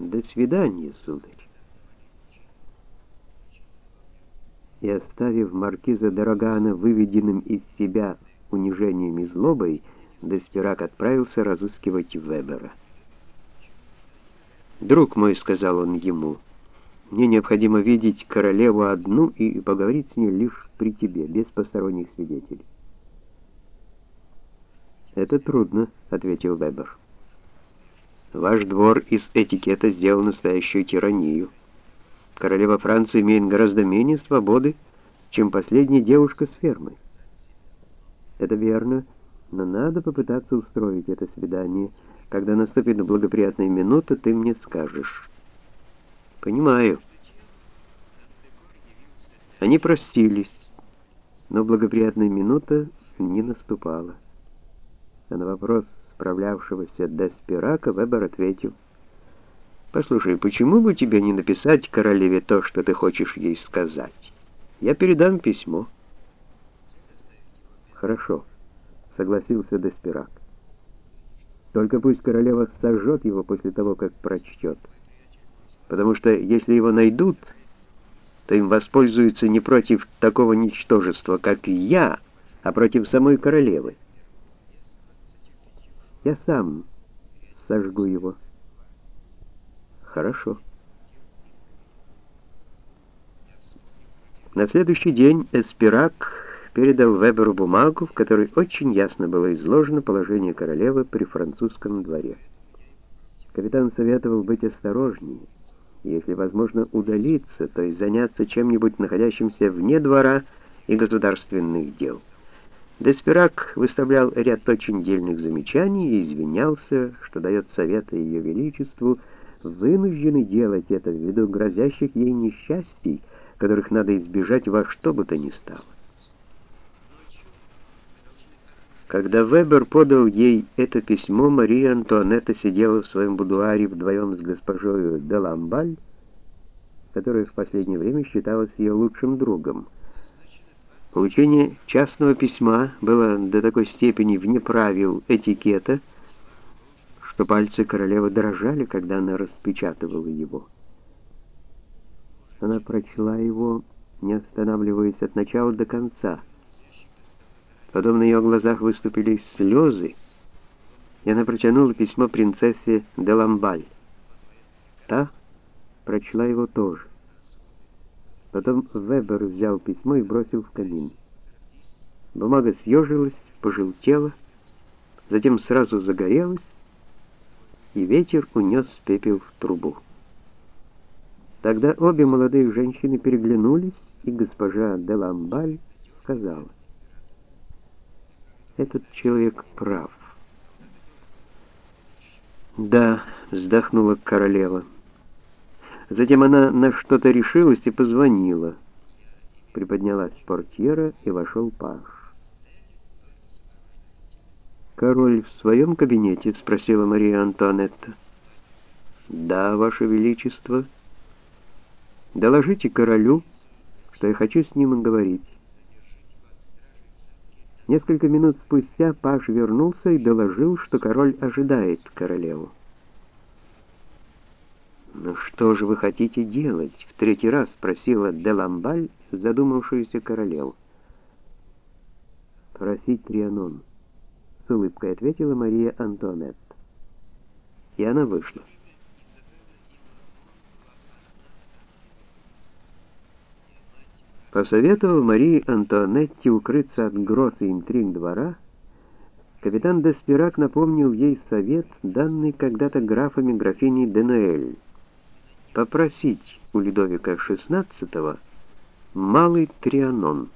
До свидания, сударь. И оставив маркиза Дорогана выведенным из себя унижением и злобой, Деспирак отправился разыскивать Вебера. «Друг мой», — сказал он ему, — «мне необходимо видеть королеву одну и поговорить с ней лишь при тебе, без посторонних свидетелей». «Это трудно», — ответил Вебер. «Ваш двор из этикета сделал настоящую тиранию. Королева Франции имеет гораздо менее свободы, чем последняя девушка с фермы». «Это верно, но надо попытаться устроить это свидание. Когда наступит благоприятная минута, ты мне скажешь». «Понимаю». Они простились, но благоприятная минута не наступала а на вопрос справлявшегося Деспирака Вебер ответил, «Послушай, почему бы тебе не написать королеве то, что ты хочешь ей сказать? Я передам письмо». «Хорошо», — согласился Деспирак. «Только пусть королева сожжет его после того, как прочтет. Потому что если его найдут, то им воспользуются не против такого ничтожества, как я, а против самой королевы. Я сам сожгу его. Хорошо. На следующий день Эспирак передал Веберу бумагу, в которой очень ясно было изложено положение королевы при французском дворе. Капитан советовал быть осторожнее, если возможно, удалиться, то есть заняться чем-нибудь находящимся вне двора и государственных дел. Деспирак выставлял ряд очень дельных замечаний и извинялся, что дает советы Ее Величеству, вынуждены делать это ввиду грозящих ей несчастий, которых надо избежать во что бы то ни стало. Когда Вебер подал ей это письмо, Мария Антуанетта сидела в своем будуаре вдвоем с госпожой де Ламбаль, которая в последнее время считалась ее лучшим другом. Получение частного письма было до такой степени вне правил этикета, что пальцы королевы дрожали, когда она распечатывала его. Она прочла его, не останавливаясь от начала до конца. Потом на ее глазах выступили слезы, и она протянула письмо принцессе де Ламбаль. Та прочла его тоже. Потом Вебер взял письмо и бросил в камин. Бумага съежилась, пожелтела, затем сразу загорелась, и ветер унес пепел в трубу. Тогда обе молодые женщины переглянулись, и госпожа де Ламбаль сказала, «Этот человек прав». «Да», — вздохнула королева, — Затем она на что-то решилась и позвонила. Приподнялась портьера, и вошел паж. «Король в своем кабинете?» — спросила Мария Антуанетта. «Да, Ваше Величество. Доложите королю, что я хочу с ним говорить». Несколько минут спустя паж вернулся и доложил, что король ожидает королеву. «Ну что же вы хотите делать?» — в третий раз спросила Деламбаль, задумавшуюся королеву. «Просить Трианон», — с улыбкой ответила Мария Антуанетта. И она вышла. Посоветовав Марии Антуанетте укрыться от гроз и интриг двора, капитан Деспирак напомнил ей совет, данный когда-то графами графиней Денуэль попросить у Людовика XVI малый трианон.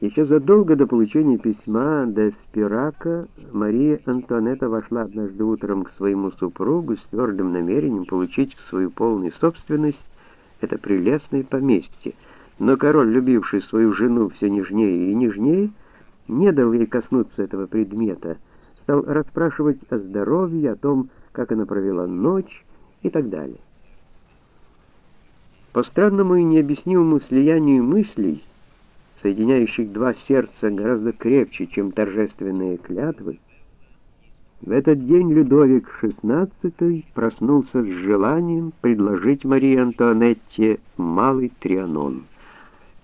Еще задолго до получения письма до Спирака Мария Антуанетта вошла однажды утром к своему супругу с твердым намерением получить в свою полную собственность это прелестное поместье. Но король, любивший свою жену все нежнее и нежнее, не дал ей коснуться этого предмета, стал расспрашивать о здоровье, о том, как она провела ночь и так далее. По странному и необъяснимому слиянию мыслей, соединяющих два сердца гораздо крепче, чем торжественные клятвы, В этот день Людовик XVI проснулся с желанием предложить Марии Антуанетте малый трианон —